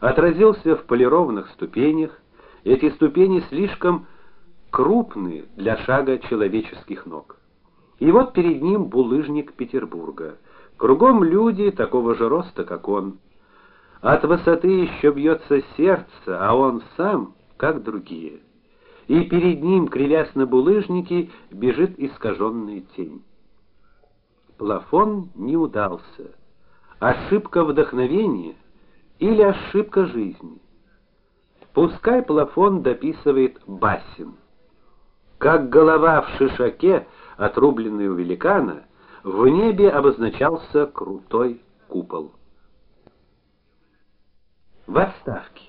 отразился в полированных ступенях. Эти ступени слишком крупны для шага человеческих ног. И вот перед ним булыжник Петербурга. Кругом люди такого же роста, как он. От высоты еще бьется сердце, а он сам, как другие. И перед ним, кривясь на булыжнике, бежит искаженная тень. Плафон не удался. Ошибка вдохновения или ошибка жизни. Пускай плафон дописывает Басин. Как голова в шишаке, отрубленной у великана, в небе обозначался крутой купол. В отставке.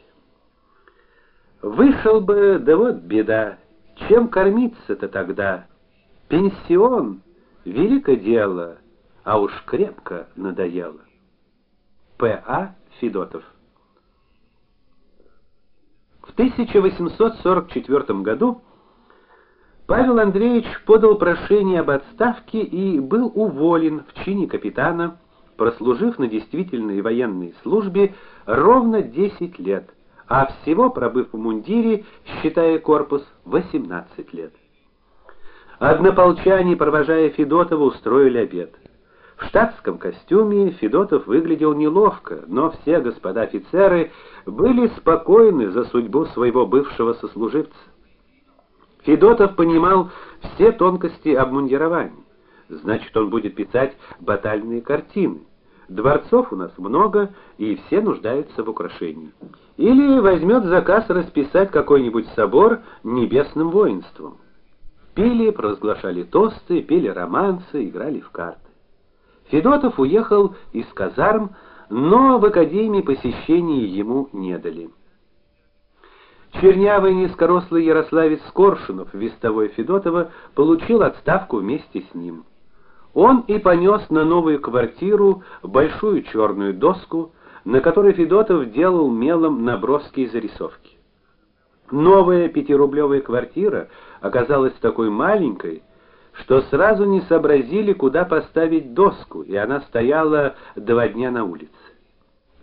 Вышел бы, да вот беда. Чем кормиться-то тогда? Пенсион великое дело, а уж крепко надоело. П.А. Федотов. В 1844 году Павел Андреевич подал прошение об отставке и был уволен в чине капитана, прослужив на действительной военной службе ровно 10 лет, а всего пробыв в мундире, считая корпус, 18 лет. Однополчане, провожая Федотова, устроили обед. В штатском костюме Федотов выглядел неловко, но все господа офицеры были спокойны за судьбу своего бывшего сослуживца. Федотов понимал все тонкости обмундирования. Значит, он будет писать батальные картины. Дворцов у нас много, и все нуждаются в украшении. Или возьмет заказ расписать какой-нибудь собор небесным воинством. Пили, провозглашали тосты, пели романсы, играли в карты. Федотов уехал из казарм, но в академии посещения ему не дали. Чернявый низкорослый ярославец Коршунов, вестовой Федотова, получил отставку вместе с ним. Он и понес на новую квартиру большую черную доску, на которой Федотов делал мелом наброски и зарисовки. Новая пятирублевая квартира оказалась такой маленькой, что сразу не сообразили, куда поставить доску, и она стояла два дня на улице.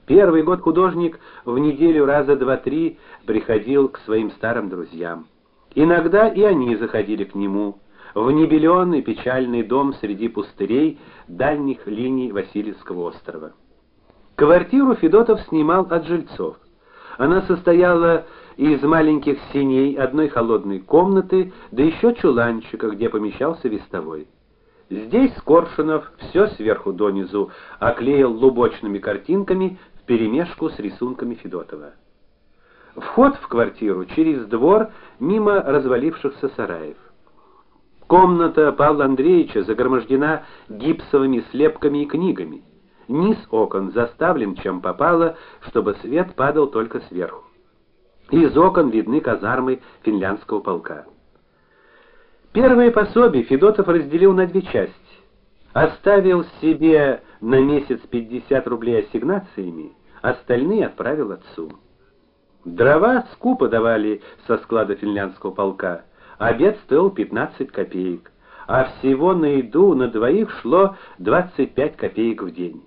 Первый год художник в неделю раза два-три приходил к своим старым друзьям. Иногда и они заходили к нему в небеленый печальный дом среди пустырей дальних линий Васильевского острова. Квартиру Федотов снимал от жильцов. Она состояла из маленьких синей, одной холодной комнаты, да еще чуланчика, где помещался вестовой. Здесь Коршунов все сверху донизу оклеил лубочными картинками вперемешку с рисунками Федотова. Вход в квартиру через двор мимо развалившихся сараев. Комната Павла Андреевича загромождена гипсовыми слепками и книгами. Низ окон заставлен чем попало, чтобы свет падал только сверху. Из окон видны казармы финляндского полка. Первое пособие Федотов разделил на две части. Оставил себе на месяц 50 рублей ассигнациями, остальные отправил отцу. Дрова скупо давали со склада финляндского полка. Обед стоил 15 копеек, а всего на еду на двоих шло 25 копеек в день.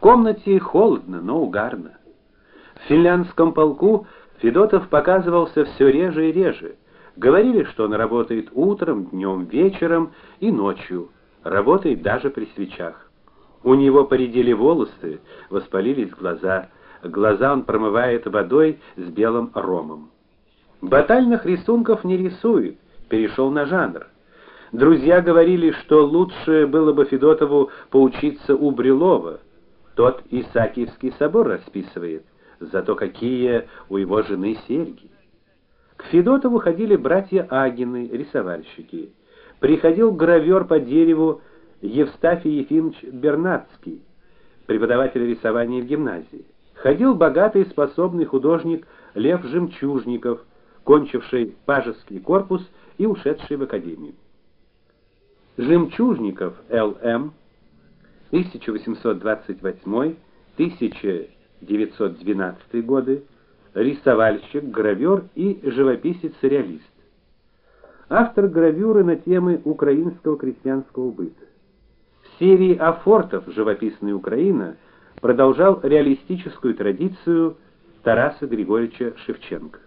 Комнате холодно, но угарно. В финляндском полку Федотов показывался все реже и реже. Говорили, что он работает утром, днем, вечером и ночью, работает даже при свечах. У него поредели волосы, воспалились глаза. Глаза он промывает водой с белым ромом. Батальных рисунков не рисует, перешел на жанр. Друзья говорили, что лучше было бы Федотову поучиться у Брюлова. Тот Исаакиевский собор расписывает. Зато какие у его жены серьги. К Федотову ходили братья Агины, рисовальщики. Приходил гравер по дереву Евстафий Ефимович Бернацкий, преподаватель рисования в гимназии. Ходил богатый и способный художник Лев Жемчужников, кончивший Пажеский корпус и ушедший в академию. Жемчужников Л.М. 1828 1000 1912 годы, рисовальщик, гравер и живописец-реалист. Автор гравюры на темы украинского крестьянского быта. В серии афортов Живописная Украина продолжал реалистическую традицию Тараса Григорьевича Шевченко.